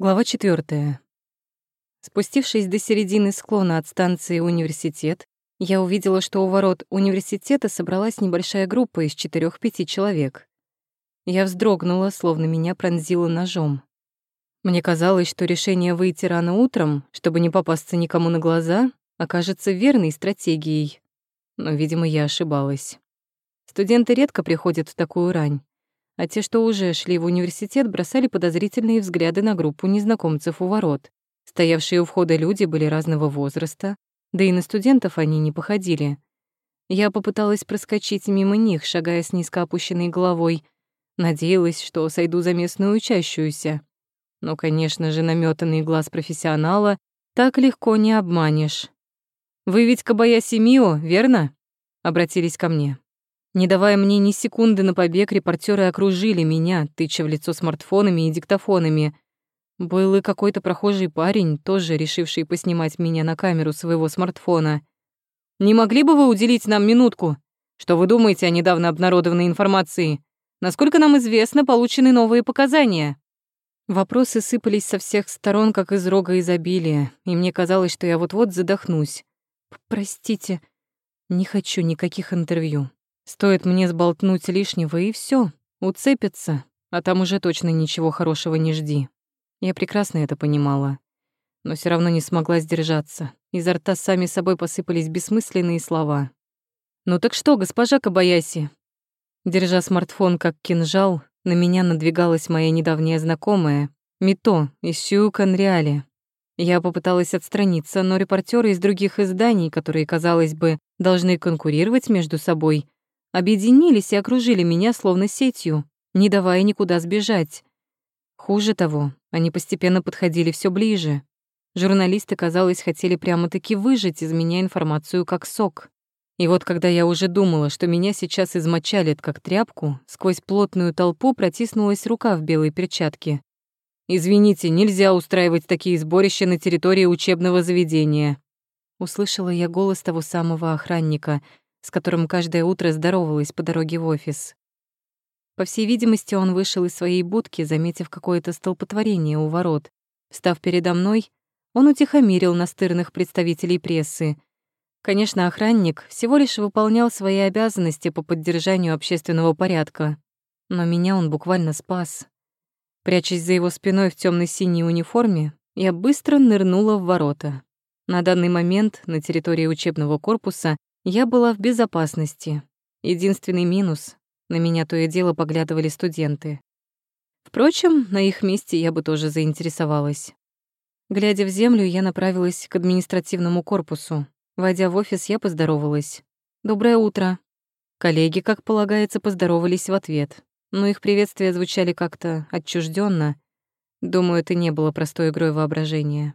Глава 4. Спустившись до середины склона от станции «Университет», я увидела, что у ворот университета собралась небольшая группа из четырех-пяти человек. Я вздрогнула, словно меня пронзило ножом. Мне казалось, что решение выйти рано утром, чтобы не попасться никому на глаза, окажется верной стратегией. Но, видимо, я ошибалась. Студенты редко приходят в такую рань а те, что уже шли в университет, бросали подозрительные взгляды на группу незнакомцев у ворот. Стоявшие у входа люди были разного возраста, да и на студентов они не походили. Я попыталась проскочить мимо них, шагая с низко опущенной головой. Надеялась, что сойду за местную учащуюся. Но, конечно же, наметанный глаз профессионала так легко не обманешь. «Вы ведь Кабаяси Мио, верно?» — обратились ко мне. Не давая мне ни секунды на побег, репортеры окружили меня, тыча в лицо смартфонами и диктофонами. Был и какой-то прохожий парень, тоже решивший поснимать меня на камеру своего смартфона. «Не могли бы вы уделить нам минутку? Что вы думаете о недавно обнародованной информации? Насколько нам известно, получены новые показания?» Вопросы сыпались со всех сторон, как из рога изобилия, и мне казалось, что я вот-вот задохнусь. «Простите, не хочу никаких интервью. Стоит мне сболтнуть лишнего, и все, уцепится, а там уже точно ничего хорошего не жди. Я прекрасно это понимала, но все равно не смогла сдержаться. Изо рта сами собой посыпались бессмысленные слова. «Ну так что, госпожа Кабаяси?» Держа смартфон как кинжал, на меня надвигалась моя недавняя знакомая, Мито из Сюканриале. Я попыталась отстраниться, но репортеры из других изданий, которые, казалось бы, должны конкурировать между собой, объединились и окружили меня словно сетью, не давая никуда сбежать. Хуже того, они постепенно подходили все ближе. Журналисты, казалось, хотели прямо-таки выжать из меня информацию как сок. И вот когда я уже думала, что меня сейчас измочалит как тряпку, сквозь плотную толпу протиснулась рука в белой перчатке. «Извините, нельзя устраивать такие сборища на территории учебного заведения». Услышала я голос того самого охранника — с которым каждое утро здоровалась по дороге в офис. По всей видимости, он вышел из своей будки, заметив какое-то столпотворение у ворот. Встав передо мной, он утихомирил настырных представителей прессы. Конечно, охранник всего лишь выполнял свои обязанности по поддержанию общественного порядка, но меня он буквально спас. Прячась за его спиной в темно синей униформе, я быстро нырнула в ворота. На данный момент на территории учебного корпуса я была в безопасности. Единственный минус — на меня то и дело поглядывали студенты. Впрочем, на их месте я бы тоже заинтересовалась. Глядя в землю, я направилась к административному корпусу. Войдя в офис, я поздоровалась. «Доброе утро». Коллеги, как полагается, поздоровались в ответ, но их приветствия звучали как-то отчужденно. Думаю, это не было простой игрой воображения.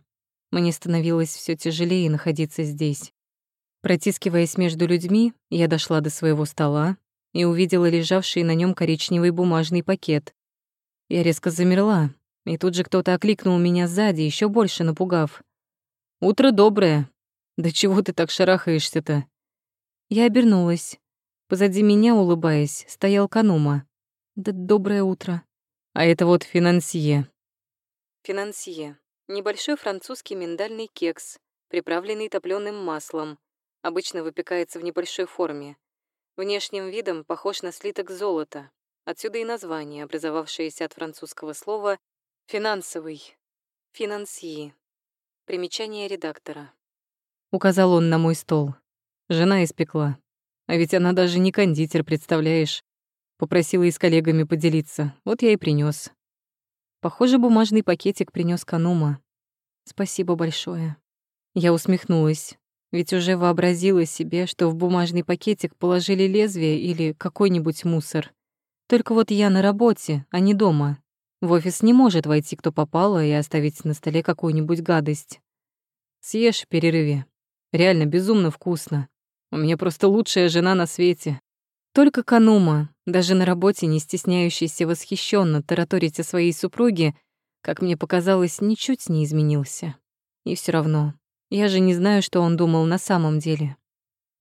Мне становилось все тяжелее находиться здесь. Протискиваясь между людьми, я дошла до своего стола и увидела лежавший на нем коричневый бумажный пакет. Я резко замерла, и тут же кто-то окликнул меня сзади, еще больше напугав. «Утро доброе! Да чего ты так шарахаешься-то?» Я обернулась. Позади меня, улыбаясь, стоял Канума. «Да доброе утро!» А это вот финансье. Финансье. Небольшой французский миндальный кекс, приправленный топленым маслом, Обычно выпекается в небольшой форме. Внешним видом похож на слиток золота. Отсюда и название, образовавшееся от французского слова «финансовый», «финансьи». Примечание редактора. Указал он на мой стол. Жена испекла. А ведь она даже не кондитер, представляешь? Попросила и с коллегами поделиться. Вот я и принес. Похоже, бумажный пакетик принес Канума. Спасибо большое. Я усмехнулась. Ведь уже вообразила себе, что в бумажный пакетик положили лезвие или какой-нибудь мусор. Только вот я на работе, а не дома. В офис не может войти кто попало и оставить на столе какую-нибудь гадость. Съешь в перерыве. Реально безумно вкусно. У меня просто лучшая жена на свете. Только Канума, даже на работе не стесняющийся восхищенно тараторить о своей супруге, как мне показалось, ничуть не изменился. И все равно я же не знаю, что он думал на самом деле.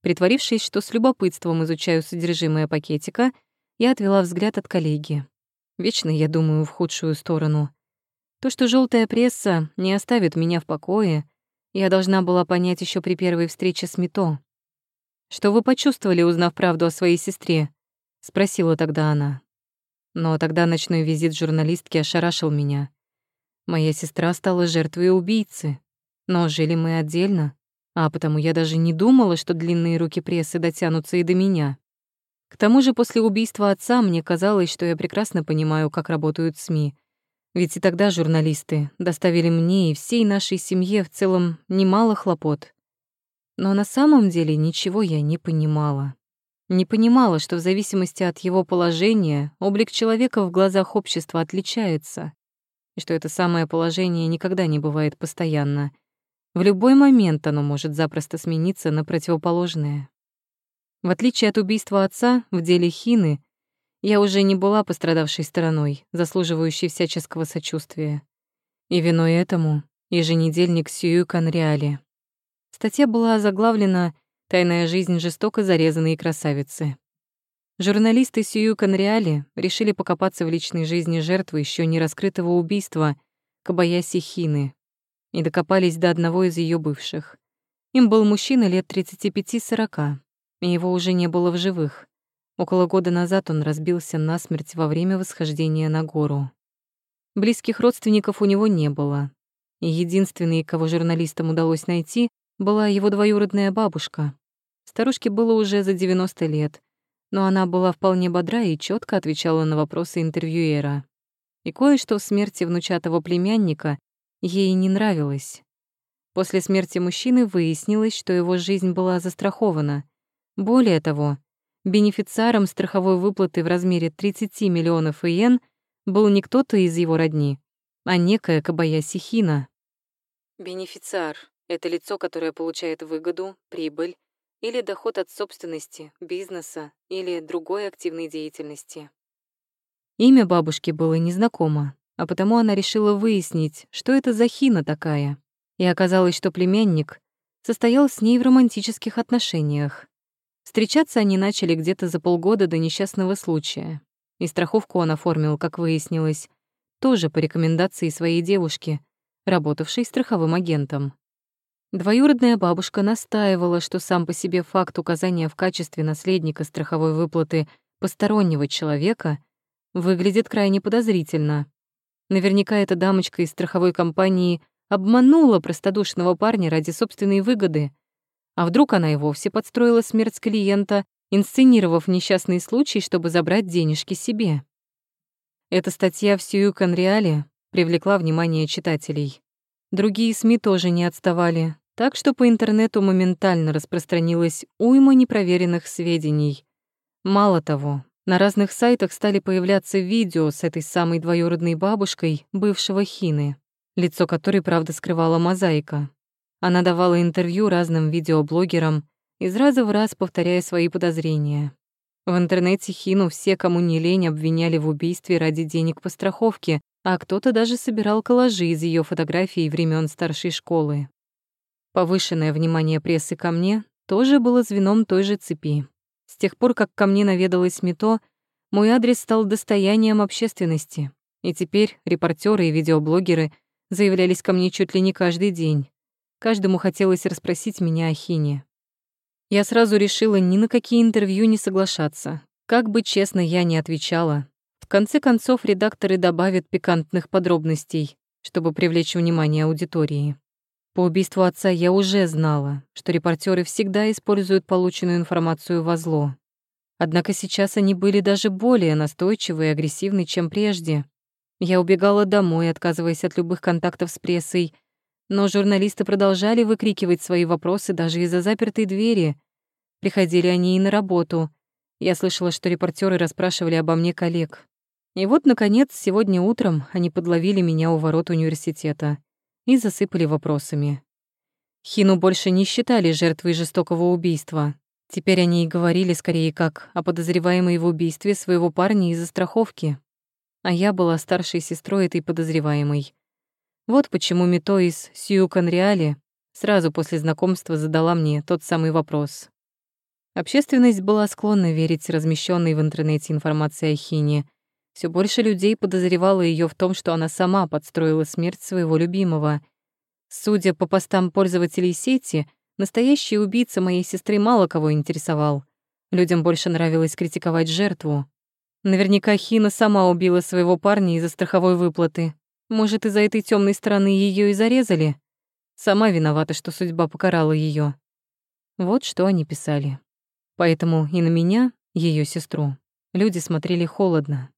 Притворившись, что с любопытством изучаю содержимое пакетика, я отвела взгляд от коллеги. Вечно я думаю в худшую сторону. То, что желтая пресса не оставит меня в покое, я должна была понять еще при первой встрече с Мито. «Что вы почувствовали, узнав правду о своей сестре?» — спросила тогда она. Но тогда ночной визит журналистки ошарашил меня. Моя сестра стала жертвой убийцы, но жили мы отдельно, а потому я даже не думала, что длинные руки прессы дотянутся и до меня. К тому же после убийства отца мне казалось, что я прекрасно понимаю, как работают СМИ. Ведь и тогда журналисты доставили мне и всей нашей семье в целом немало хлопот. Но на самом деле ничего я не понимала. Не понимала, что в зависимости от его положения облик человека в глазах общества отличается, и что это самое положение никогда не бывает постоянно. В любой момент оно может запросто смениться на противоположное. В отличие от убийства отца, в деле Хины я уже не была пострадавшей стороной, заслуживающей всяческого сочувствия. И виной этому еженедельник Сью Конреали. Статья была заглавлена «Тайная жизнь жестоко зарезанной красавицы». Журналисты Сью Конреали решили покопаться в личной жизни жертвы еще не раскрытого убийства Кабаяси Хины и докопались до одного из ее бывших. Им был мужчина лет 35-40, и его уже не было в живых. Около года назад он разбился насмерть во время восхождения на гору. Близких родственников у него не было, и единственный, кого журналистам удалось найти, была его двоюродная бабушка. Старушке было уже за 90 лет, но она была вполне бодра и четко отвечала на вопросы интервьюера. И кое-что в смерти внучатого племянника ей не нравилось. После смерти мужчины выяснилось, что его жизнь была застрахована. Более того, бенефициаром страховой выплаты в размере 30 миллионов иен был не кто-то из его родни, а некая Кабаяси Хина. Бенефициар это лицо, которое получает выгоду, прибыль или доход от собственности, бизнеса или другой активной деятельности. Имя бабушки было незнакомо, а потому она решила выяснить, что это за хина такая. И оказалось, что племянник состоял с ней в романтических отношениях. Встречаться они начали где-то за полгода до несчастного случая. И страховку он оформил, как выяснилось, тоже по рекомендации своей девушки, работавшей страховым агентом. Двоюродная бабушка настаивала, что сам по себе факт указания в качестве наследника страховой выплаты постороннего человека выглядит крайне подозрительно. Наверняка эта дамочка из страховой компании обманула простодушного парня ради собственной выгоды. А вдруг она и вовсе подстроила смерть клиента, инсценировав несчастный случай, чтобы забрать денежки себе. Эта статья в Сью Конреале привлекла внимание читателей. Другие СМИ тоже не отставали, так что по интернету моментально распространилась уйма непроверенных сведений. Мало того, на разных сайтах стали появляться видео с этой самой двоюродной бабушкой бывшего Хины, лицо которой, правда, скрывала мозаика. Она давала интервью разным видеоблогерам, из раза в раз повторяя свои подозрения. В интернете Хину все, кому не лень, обвиняли в убийстве ради денег по страховке, а кто-то даже собирал коллажи из ее фотографий времен старшей школы. Повышенное внимание прессы ко мне тоже было звеном той же цепи. С тех пор, как ко мне наведалась МИТО, мой адрес стал достоянием общественности, и теперь репортеры и видеоблогеры заявлялись ко мне чуть ли не каждый день. Каждому хотелось расспросить меня о Хине. Я сразу решила ни на какие интервью не соглашаться. Как бы честно я ни отвечала. В конце концов, редакторы добавят пикантных подробностей, чтобы привлечь внимание аудитории. По убийству отца я уже знала, что репортеры всегда используют полученную информацию во зло. Однако сейчас они были даже более настойчивы и агрессивны, чем прежде. Я убегала домой, отказываясь от любых контактов с прессой, но журналисты продолжали выкрикивать свои вопросы даже из-за запертой двери. Приходили они и на работу. Я слышала, что репортеры расспрашивали обо мне коллег. И вот, наконец, сегодня утром они подловили меня у ворот университета и засыпали вопросами. Хину больше не считали жертвой жестокого убийства. Теперь они и говорили скорее как о подозреваемой в убийстве своего парня из-за страховки. А я была старшей сестрой этой подозреваемой. Вот почему Мито из Сью сразу после знакомства задала мне тот самый вопрос. Общественность была склонна верить размещенной в интернете информации о Хине, Все больше людей подозревало ее в том, что она сама подстроила смерть своего любимого. Судя по постам пользователей сети, настоящий убийца моей сестры мало кого интересовал. Людям больше нравилось критиковать жертву. Наверняка Хина сама убила своего парня из-за страховой выплаты. Может, из-за этой темной стороны ее и зарезали? Сама виновата, что судьба покарала ее. Вот что они писали. Поэтому и на меня, ее сестру, люди смотрели холодно.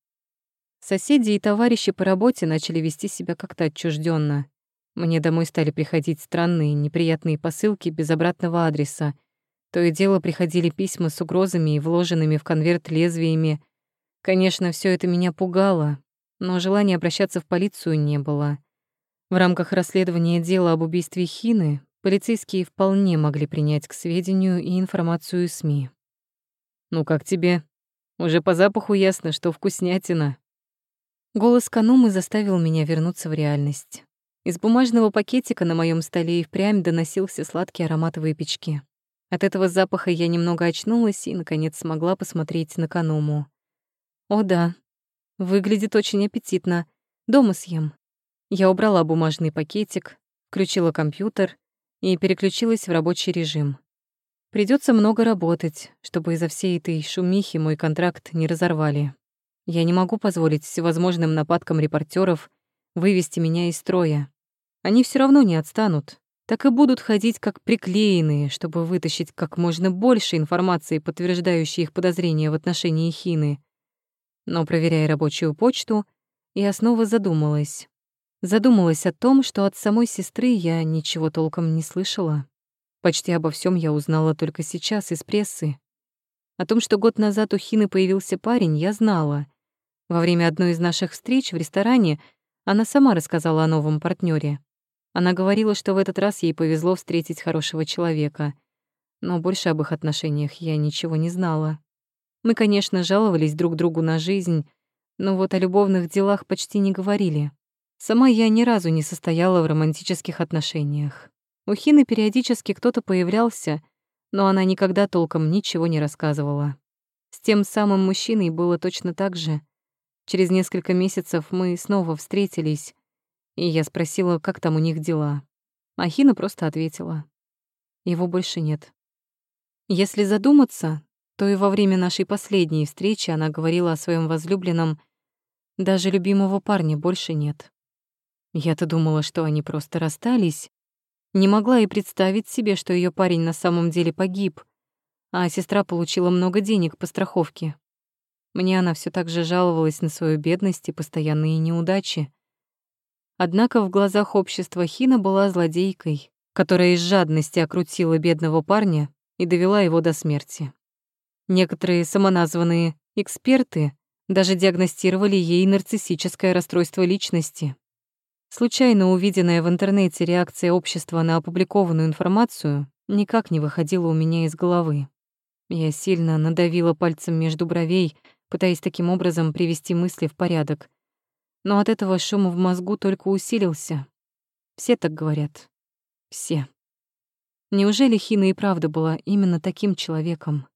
Соседи и товарищи по работе начали вести себя как-то отчужденно. Мне домой стали приходить странные, неприятные посылки без обратного адреса. То и дело приходили письма с угрозами и вложенными в конверт лезвиями. Конечно, все это меня пугало, но желания обращаться в полицию не было. В рамках расследования дела об убийстве Хины полицейские вполне могли принять к сведению и информацию СМИ. «Ну как тебе? Уже по запаху ясно, что вкуснятина». Голос Канумы заставил меня вернуться в реальность. Из бумажного пакетика на моем столе и впрямь доносился сладкий аромат выпечки. От этого запаха я немного очнулась и, наконец, смогла посмотреть на Кануму. О да, выглядит очень аппетитно. Дома съем. Я убрала бумажный пакетик, включила компьютер и переключилась в рабочий режим. Придется много работать, чтобы из-за всей этой шумихи мой контракт не разорвали. Я не могу позволить всевозможным нападкам репортеров вывести меня из строя. Они все равно не отстанут, так и будут ходить как приклеенные, чтобы вытащить как можно больше информации, подтверждающей их подозрения в отношении Хины. Но, проверяя рабочую почту, я снова задумалась. Задумалась о том, что от самой сестры я ничего толком не слышала. Почти обо всем я узнала только сейчас из прессы. О том, что год назад у Хины появился парень, я знала. Во время одной из наших встреч в ресторане она сама рассказала о новом партнере. Она говорила, что в этот раз ей повезло встретить хорошего человека. Но больше об их отношениях я ничего не знала. Мы, конечно, жаловались друг другу на жизнь, но вот о любовных делах почти не говорили. Сама я ни разу не состояла в романтических отношениях. У Хины периодически кто-то появлялся, но она никогда толком ничего не рассказывала. С тем самым мужчиной было точно так же. Через несколько месяцев мы снова встретились, и я спросила, как там у них дела. А Хина просто ответила. Его больше нет. Если задуматься, то и во время нашей последней встречи она говорила о своем возлюбленном, даже любимого парня больше нет. Я-то думала, что они просто расстались. Не могла и представить себе, что ее парень на самом деле погиб, а сестра получила много денег по страховке. Мне она все так же жаловалась на свою бедность и постоянные неудачи. Однако в глазах общества Хина была злодейкой, которая из жадности окрутила бедного парня и довела его до смерти. Некоторые самоназванные эксперты даже диагностировали ей нарциссическое расстройство личности. Случайно увиденная в интернете реакция общества на опубликованную информацию никак не выходила у меня из головы. Я сильно надавила пальцем между бровей, пытаясь таким образом привести мысли в порядок. Но от этого шум в мозгу только усилился. Все так говорят. Все. Неужели Хина и правда была именно таким человеком?